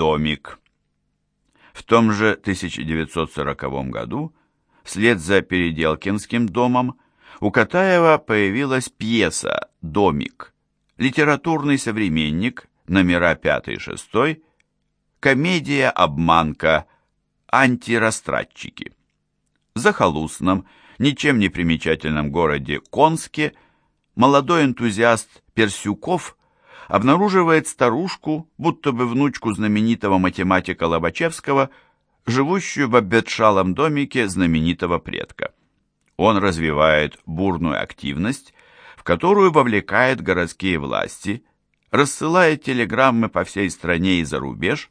домик. В том же 1940 году, вслед за Переделкинским домом, у Катаева появилась пьеса «Домик», литературный современник, номера 5-6, комедия «Обманка», антирастратчики. В захолустном, ничем не примечательном городе Конске молодой энтузиаст Персюков обнаруживает старушку, будто бы внучку знаменитого математика Лобачевского, живущую в обветшалом домике знаменитого предка. Он развивает бурную активность, в которую вовлекает городские власти, рассылает телеграммы по всей стране и за рубеж,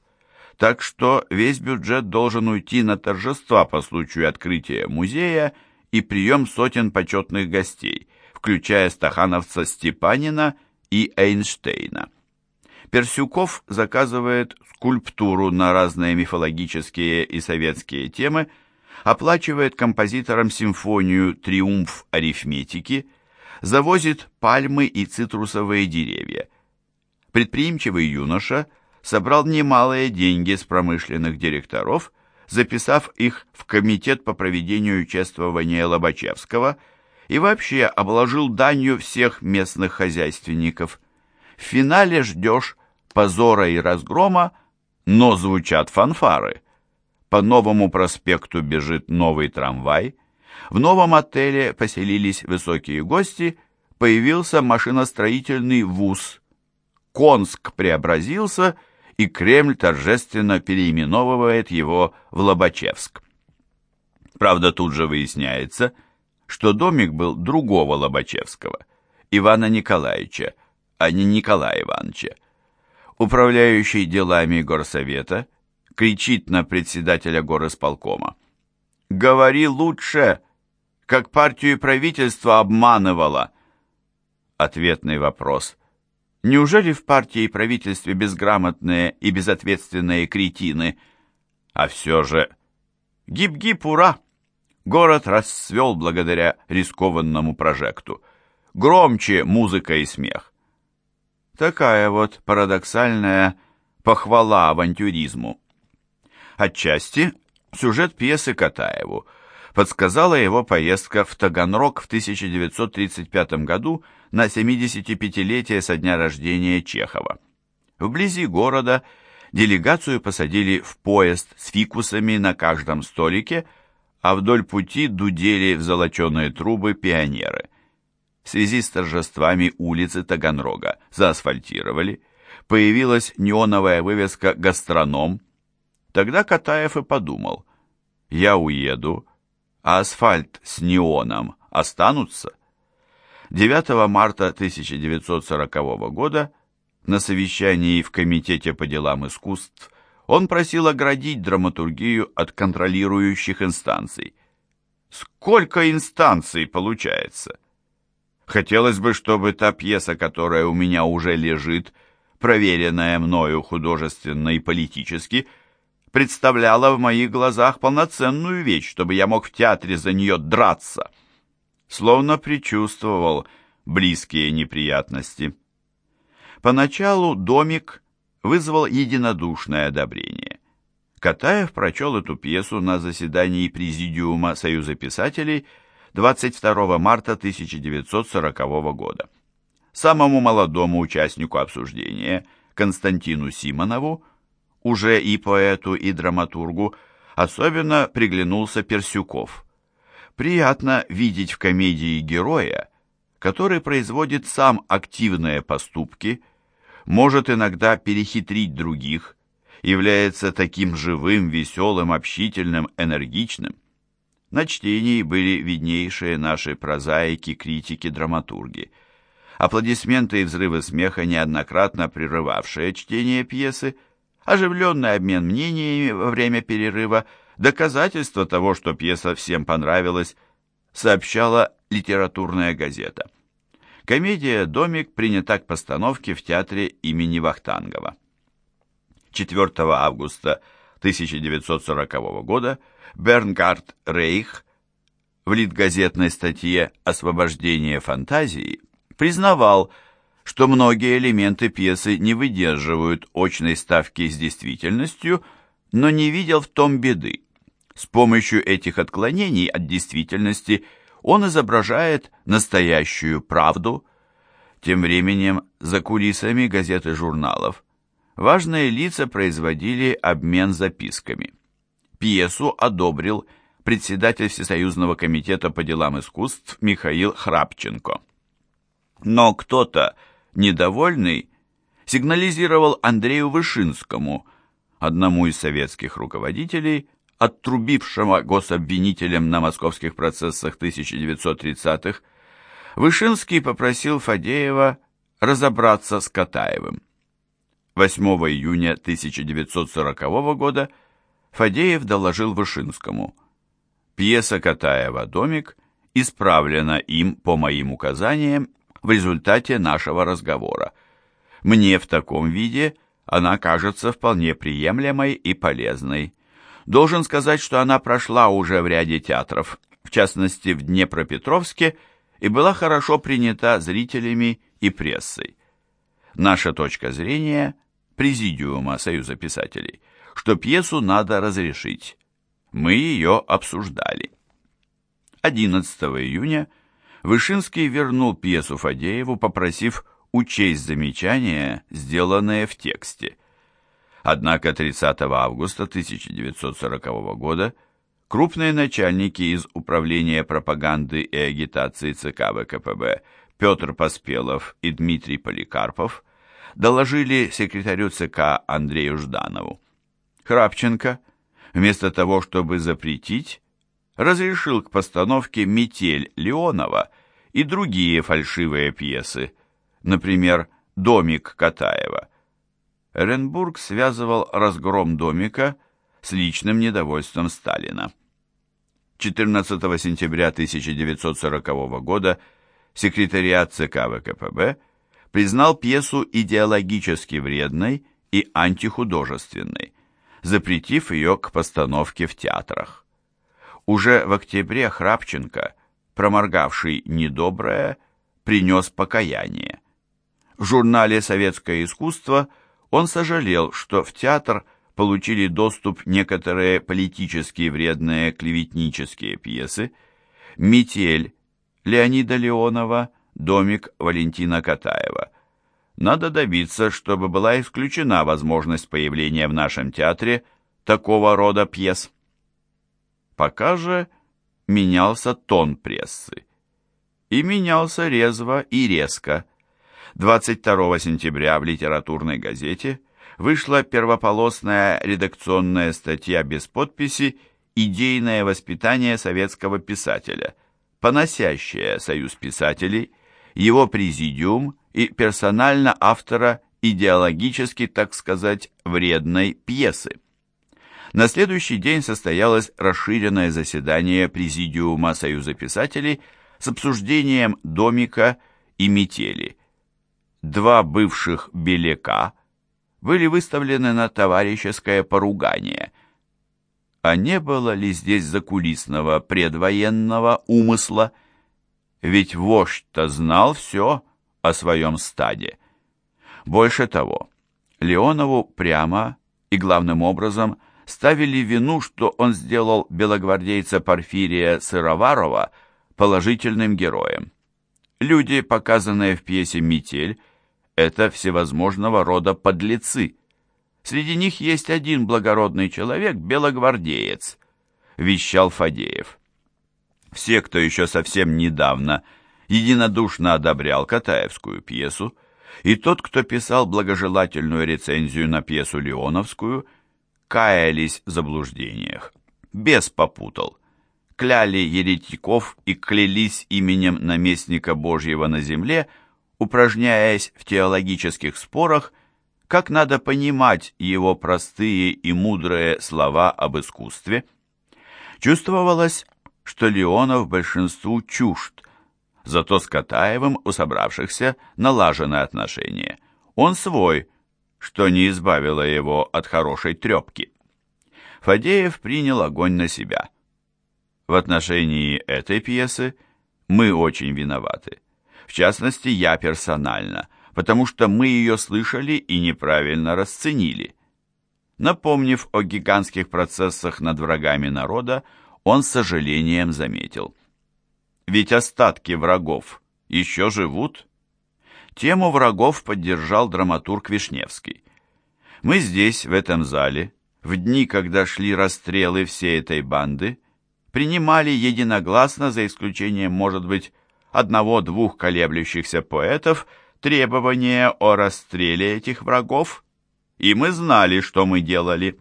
так что весь бюджет должен уйти на торжества по случаю открытия музея и прием сотен почетных гостей, включая стахановца Степанина и Эйнштейна. Персюков заказывает скульптуру на разные мифологические и советские темы, оплачивает композиторам симфонию «Триумф арифметики», завозит пальмы и цитрусовые деревья. Предприимчивый юноша собрал немалые деньги с промышленных директоров, записав их в комитет по проведению чествования Лобачевского – и вообще обложил данью всех местных хозяйственников. В финале ждешь позора и разгрома, но звучат фанфары. По новому проспекту бежит новый трамвай, в новом отеле поселились высокие гости, появился машиностроительный вуз. Конск преобразился, и Кремль торжественно переименовывает его в Лобачевск. Правда, тут же выясняется – что домик был другого Лобачевского, Ивана Николаевича, а не Николая Ивановича. Управляющий делами горсовета кричит на председателя горосполкома. «Говори лучше, как партию и правительство обманывала!» Ответный вопрос. Неужели в партии и правительстве безграмотные и безответственные кретины? А все же... Гиб-гиб, ура! Город расцвел благодаря рискованному прожекту. Громче музыка и смех. Такая вот парадоксальная похвала авантюризму. Отчасти сюжет пьесы Катаеву подсказала его поездка в Таганрог в 1935 году на 75-летие со дня рождения Чехова. Вблизи города делегацию посадили в поезд с фикусами на каждом столике – а вдоль пути дудели в золоченые трубы пионеры. В связи с торжествами улицы Таганрога заасфальтировали, появилась неоновая вывеска «Гастроном». Тогда Катаев и подумал, я уеду, а асфальт с неоном останутся. 9 марта 1940 года на совещании в Комитете по делам искусств он просил оградить драматургию от контролирующих инстанций. Сколько инстанций получается? Хотелось бы, чтобы та пьеса, которая у меня уже лежит, проверенная мною художественно и политически, представляла в моих глазах полноценную вещь, чтобы я мог в театре за нее драться. Словно предчувствовал близкие неприятности. Поначалу домик вызвал единодушное одобрение. Катаев прочел эту пьесу на заседании Президиума Союза писателей 22 марта 1940 года. Самому молодому участнику обсуждения, Константину Симонову, уже и поэту, и драматургу, особенно приглянулся Персюков. Приятно видеть в комедии героя, который производит сам активные поступки, может иногда перехитрить других, является таким живым, веселым, общительным, энергичным. На чтении были виднейшие наши прозаики, критики, драматурги. Аплодисменты и взрывы смеха, неоднократно прерывавшие чтение пьесы, оживленный обмен мнениями во время перерыва, доказательство того, что пьеса всем понравилась, сообщала литературная газета. Комедия «Домик» принята к постановке в театре имени Вахтангова. 4 августа 1940 года Бернгард Рейх в литгазетной статье «Освобождение фантазии» признавал, что многие элементы пьесы не выдерживают очной ставки с действительностью, но не видел в том беды. С помощью этих отклонений от действительности он изображает настоящую правду. Тем временем за кулисами газет и журналов важные лица производили обмен записками. Пьесу одобрил председатель Всесоюзного комитета по делам искусств Михаил Храпченко. Но кто-то, недовольный, сигнализировал Андрею Вышинскому, одному из советских руководителей, оттрубившего гособвинителем на московских процессах 1930-х, Вышинский попросил Фадеева разобраться с Катаевым. 8 июня 1940 года Фадеев доложил Вышинскому. Пьеса Катаева «Домик» исправлена им по моим указаниям в результате нашего разговора. Мне в таком виде она кажется вполне приемлемой и полезной. Должен сказать, что она прошла уже в ряде театров, в частности в Днепропетровске, и была хорошо принята зрителями и прессой. Наша точка зрения, Президиума Союза писателей, что пьесу надо разрешить. Мы ее обсуждали. 11 июня Вышинский вернул пьесу Фадееву, попросив учесть замечания, сделанные в тексте. Однако 30 августа 1940 года крупные начальники из Управления пропаганды и агитации ЦК ВКПБ Петр Поспелов и Дмитрий Поликарпов доложили секретарю ЦК Андрею Жданову. Храпченко, вместо того, чтобы запретить, разрешил к постановке «Метель» Леонова и другие фальшивые пьесы, например, «Домик» Катаева. Эренбург связывал разгром домика с личным недовольством Сталина. 14 сентября 1940 года секретариат ЦК ВКПБ признал пьесу идеологически вредной и антихудожественной, запретив ее к постановке в театрах. Уже в октябре Храпченко, проморгавший недоброе, принес покаяние. В журнале «Советское искусство» он сожалел, что в театр получили доступ некоторые политически вредные клеветнические пьесы «Метель» Леонида Леонова, «Домик» Валентина Катаева. Надо добиться, чтобы была исключена возможность появления в нашем театре такого рода пьес. Пока же менялся тон прессы. И менялся резво и резко. 22 сентября в литературной газете вышла первополосная редакционная статья без подписи «Идейное воспитание советского писателя», поносящая Союз писателей, его президиум и персонально автора идеологически, так сказать, вредной пьесы. На следующий день состоялось расширенное заседание Президиума Союза писателей с обсуждением «Домика» и «Метели». Два бывших «Беляка» были выставлены на товарищеское поругание. А не было ли здесь закулисного предвоенного умысла? Ведь вождь-то знал все о своем стаде. Больше того, Леонову прямо и главным образом – ставили вину, что он сделал белогвардейца Порфирия Сыроварова положительным героем. Люди, показанные в пьесе «Метель», это всевозможного рода подлецы. Среди них есть один благородный человек, белогвардеец, вещал Фадеев. Все, кто еще совсем недавно единодушно одобрял Катаевскую пьесу, и тот, кто писал благожелательную рецензию на пьесу Леоновскую – каялись в заблуждениях. Бес попутал. Кляли еретиков и клялись именем наместника Божьего на земле, упражняясь в теологических спорах, как надо понимать его простые и мудрые слова об искусстве. Чувствовалось, что Леонов большинству чужд, зато с Катаевым у собравшихся налажены отношения. Он свой – что не избавило его от хорошей трепки. Фадеев принял огонь на себя. В отношении этой пьесы мы очень виноваты. В частности, я персонально, потому что мы ее слышали и неправильно расценили. Напомнив о гигантских процессах над врагами народа, он с сожалением заметил. Ведь остатки врагов еще живут. Тему врагов поддержал драматург Вишневский. Мы здесь, в этом зале, в дни, когда шли расстрелы всей этой банды, принимали единогласно, за исключением, может быть, одного-двух колеблющихся поэтов, требования о расстреле этих врагов, и мы знали, что мы делали.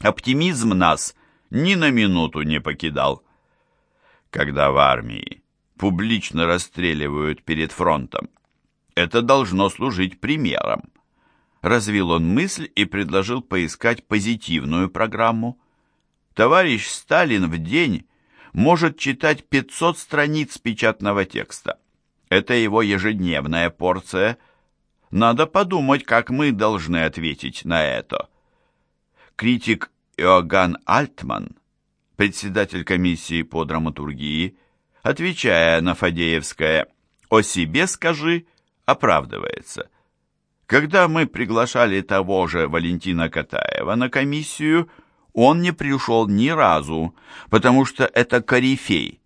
Оптимизм нас ни на минуту не покидал. Когда в армии публично расстреливают перед фронтом, это должно служить примером. Развил он мысль и предложил поискать позитивную программу. Товарищ Сталин в день может читать 500 страниц печатного текста. Это его ежедневная порция. Надо подумать, как мы должны ответить на это. Критик Иоганн Альтман, председатель комиссии по драматургии, отвечая на Фадеевское «О себе скажи», оправдывается. Когда мы приглашали того же Валентина Катаева на комиссию, он не пришел ни разу, потому что это корифей.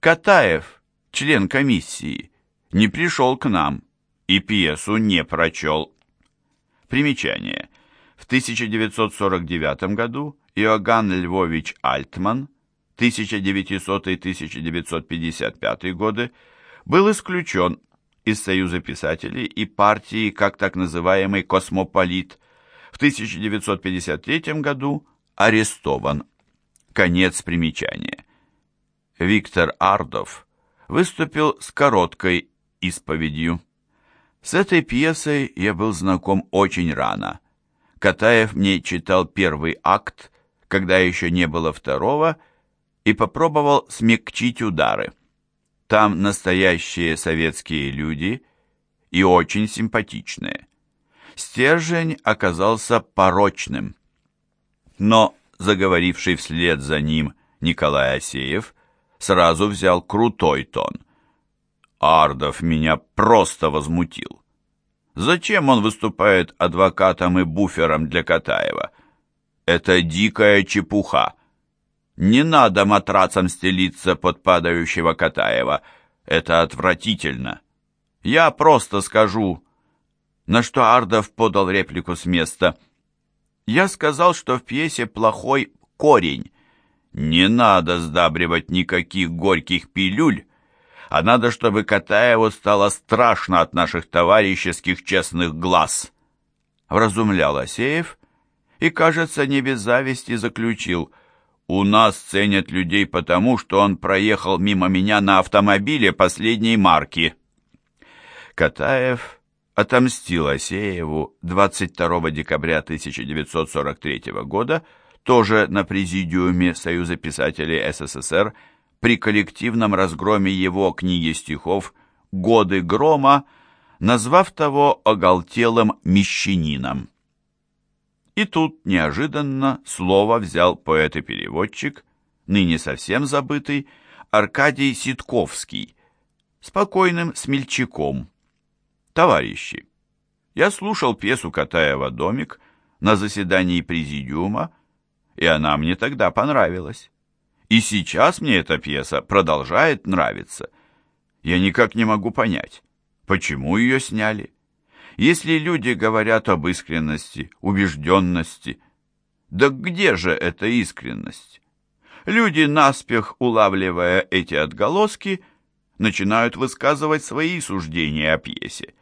Катаев, член комиссии, не пришел к нам и пьесу не прочел. Примечание. В 1949 году Иоганн Львович Альтман 1900-1955 годы был исключен из Союза писателей и партии как так называемый «Космополит», в 1953 году арестован. Конец примечания. Виктор Ардов выступил с короткой исповедью. С этой пьесой я был знаком очень рано. Катаев мне читал первый акт, когда еще не было второго, и попробовал смягчить удары. Там настоящие советские люди и очень симпатичные. Стержень оказался порочным. Но заговоривший вслед за ним Николай Асеев сразу взял крутой тон – Ардов меня просто возмутил. Зачем он выступает адвокатом и буфером для Катаева? Это дикая чепуха. Не надо матрацам стелиться под падающего Катаева. Это отвратительно. Я просто скажу, на что Ардов подал реплику с места. Я сказал, что в пьесе плохой корень. Не надо сдабривать никаких горьких пилюль, а надо, чтобы Катаеву стало страшно от наших товарищеских честных глаз. Вразумлял Асеев и, кажется, не без зависти заключил, «У нас ценят людей потому, что он проехал мимо меня на автомобиле последней марки». Катаев отомстил Асееву 22 декабря 1943 года, тоже на президиуме Союза писателей СССР, при коллективном разгроме его книги стихов «Годы грома», назвав того оголтелым мещанином. И тут неожиданно слово взял поэт и переводчик, ныне совсем забытый, Аркадий Ситковский, спокойным смельчаком. «Товарищи, я слушал пьесу Катаева «Домик» на заседании президиума, и она мне тогда понравилась. И сейчас мне эта пьеса продолжает нравиться. Я никак не могу понять, почему ее сняли. Если люди говорят об искренности, убежденности, да где же эта искренность? Люди, наспех улавливая эти отголоски, начинают высказывать свои суждения о пьесе.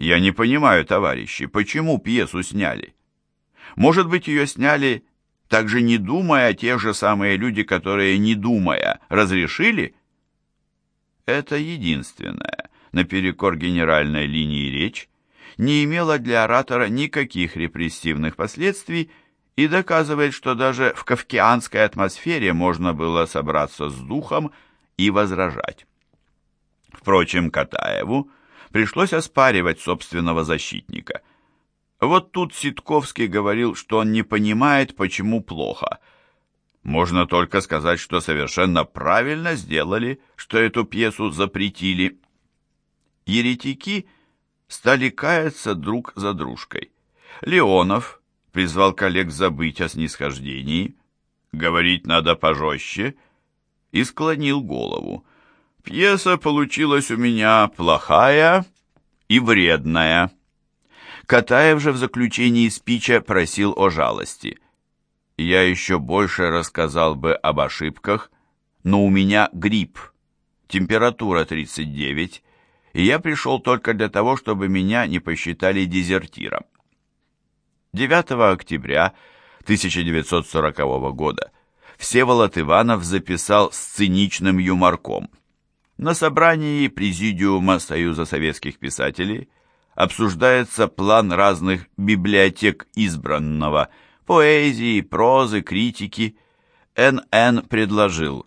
Я не понимаю, товарищи, почему пьесу сняли? Может быть, ее сняли также не думая, те же самые люди, которые, не думая, разрешили? Это единственное, наперекор генеральной линии речь, не имела для оратора никаких репрессивных последствий и доказывает, что даже в кавкианской атмосфере можно было собраться с духом и возражать. Впрочем, Катаеву пришлось оспаривать собственного защитника – вот тут Ситковский говорил, что он не понимает, почему плохо. Можно только сказать, что совершенно правильно сделали, что эту пьесу запретили. Еретики стали каяться друг за дружкой. Леонов призвал коллег забыть о снисхождении, говорить надо пожестче, и склонил голову. Пьеса получилась у меня плохая и вредная. Катаев же в заключении спича просил о жалости. Я еще больше рассказал бы об ошибках, но у меня грипп, температура 39, и я пришел только для того, чтобы меня не посчитали дезертиром. 9 октября 1940 года Всеволод Иванов записал с циничным юморком. На собрании Президиума Союза советских писателей обсуждается план разных библиотек избранного, поэзии, прозы, критики. НН предложил,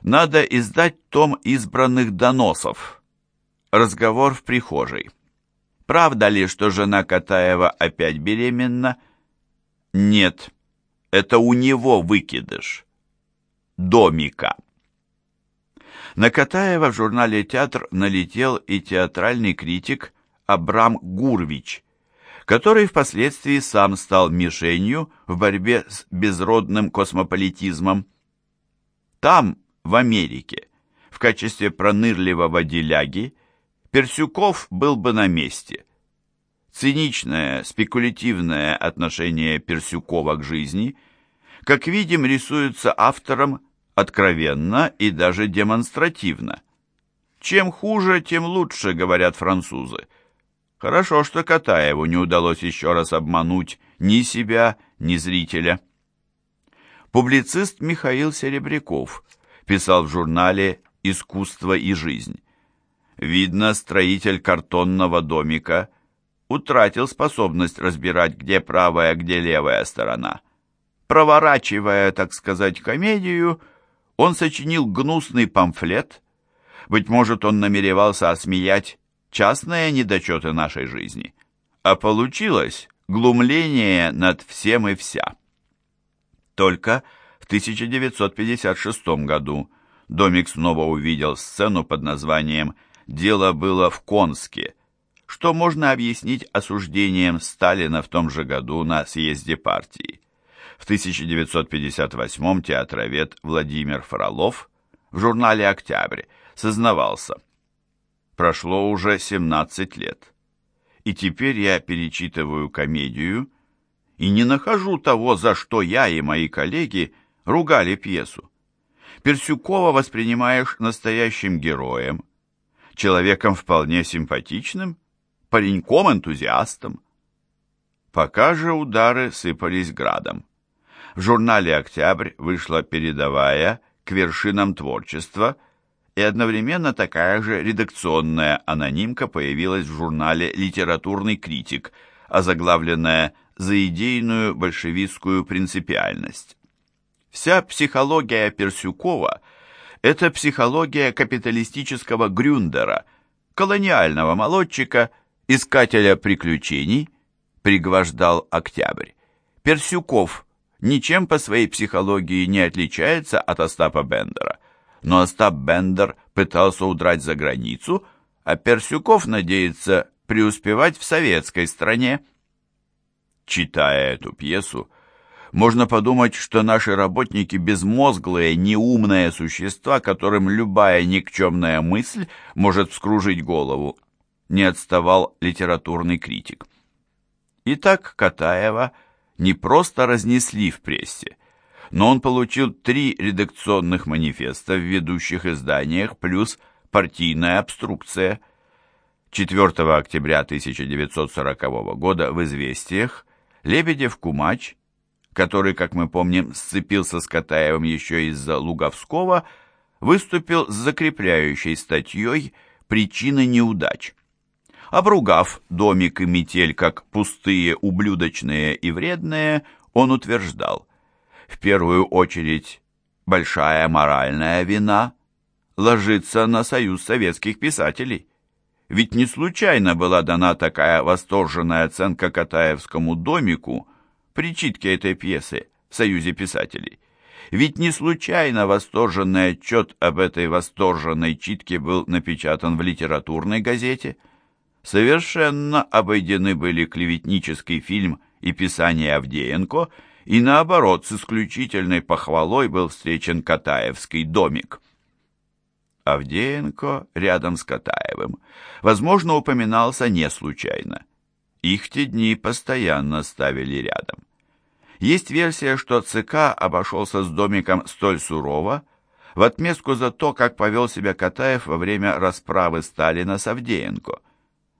надо издать том избранных доносов. Разговор в прихожей. Правда ли, что жена Катаева опять беременна? Нет, это у него выкидыш домика. На Катаева в журнале «Театр» налетел и театральный критик Абрам Гурвич, который впоследствии сам стал мишенью в борьбе с безродным космополитизмом. Там, в Америке, в качестве пронырливого деляги, Персюков был бы на месте. Циничное, спекулятивное отношение Персюкова к жизни, как видим, рисуется автором откровенно и даже демонстративно. Чем хуже, тем лучше, говорят французы. Хорошо, что Катаеву не удалось еще раз обмануть ни себя, ни зрителя. Публицист Михаил Серебряков писал в журнале «Искусство и жизнь». Видно, строитель картонного домика утратил способность разбирать, где правая, где левая сторона. Проворачивая, так сказать, комедию – он сочинил гнусный памфлет. Быть может, он намеревался осмеять частные недочеты нашей жизни. А получилось глумление над всем и вся. Только в 1956 году Домик снова увидел сцену под названием «Дело было в Конске», что можно объяснить осуждением Сталина в том же году на съезде партии. В 1958 театровед Владимир Фролов в журнале «Октябрь» сознавался. Прошло уже 17 лет. И теперь я перечитываю комедию и не нахожу того, за что я и мои коллеги ругали пьесу. Персюкова воспринимаешь настоящим героем, человеком вполне симпатичным, пареньком-энтузиастом. Пока же удары сыпались градом. В журнале «Октябрь» вышла передовая «К вершинам творчества», и одновременно такая же редакционная анонимка появилась в журнале «Литературный критик», озаглавленная «За идейную большевистскую принципиальность». Вся психология Персюкова – это психология капиталистического Грюндера, колониального молодчика, искателя приключений, пригвождал Октябрь. Персюков ничем по своей психологии не отличается от Остапа Бендера. Но Остап Бендер пытался удрать за границу, а Персюков надеется преуспевать в советской стране. Читая эту пьесу, можно подумать, что наши работники безмозглые, неумные существа, которым любая никчемная мысль может вскружить голову. Не отставал литературный критик. Итак, Катаева – не просто разнесли в прессе, но он получил три редакционных манифеста в ведущих изданиях плюс партийная обструкция. 4 октября 1940 года в «Известиях» Лебедев-Кумач, который, как мы помним, сцепился с Катаевым еще из-за Луговского, выступил с закрепляющей статьей «Причины неудач». Обругав домик и метель как пустые, ублюдочные и вредные, он утверждал, в первую очередь, большая моральная вина ложится на Союз советских писателей. Ведь не случайно была дана такая восторженная оценка Катаевскому домику при читке этой пьесы в Союзе писателей. Ведь не случайно восторженный отчет об этой восторженной читке был напечатан в литературной газете – совершенно обойдены были клеветнический фильм и писание Авдеенко, и наоборот, с исключительной похвалой был встречен Катаевский домик. Авдеенко рядом с Катаевым, возможно, упоминался не случайно. Их в те дни постоянно ставили рядом. Есть версия, что ЦК обошелся с домиком столь сурово, в отместку за то, как повел себя Катаев во время расправы Сталина с Авдеенко.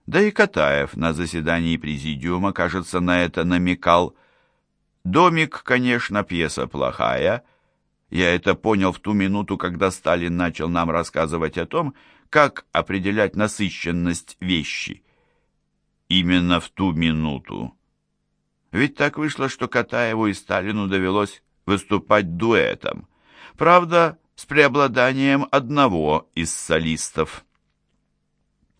Да и Катаев на заседании президиума, кажется, на это намекал. «Домик, конечно, пьеса плохая», я это понял в ту минуту, когда Сталин начал нам рассказывать о том, как определять насыщенность вещи. Именно в ту минуту. Ведь так вышло, что Катаеву и Сталину довелось выступать дуэтом. Правда, с преобладанием одного из солистов.